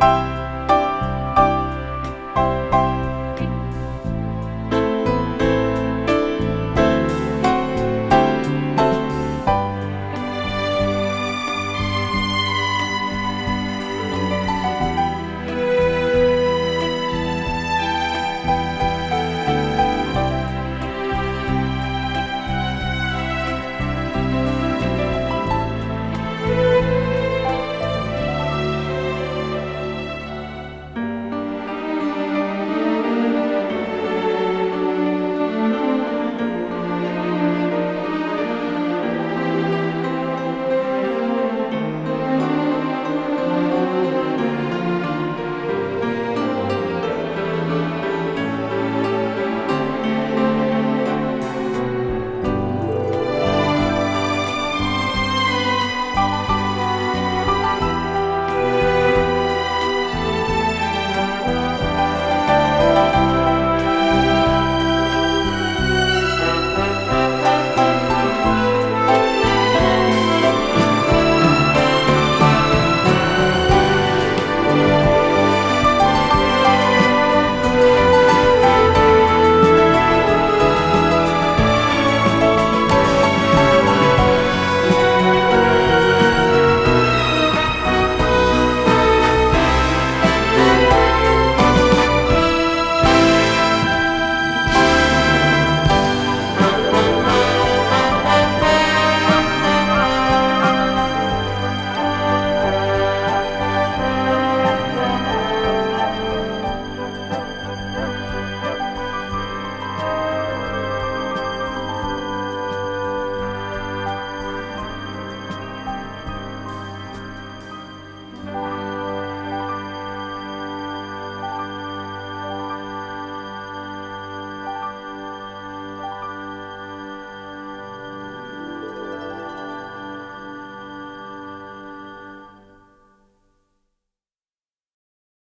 Bye.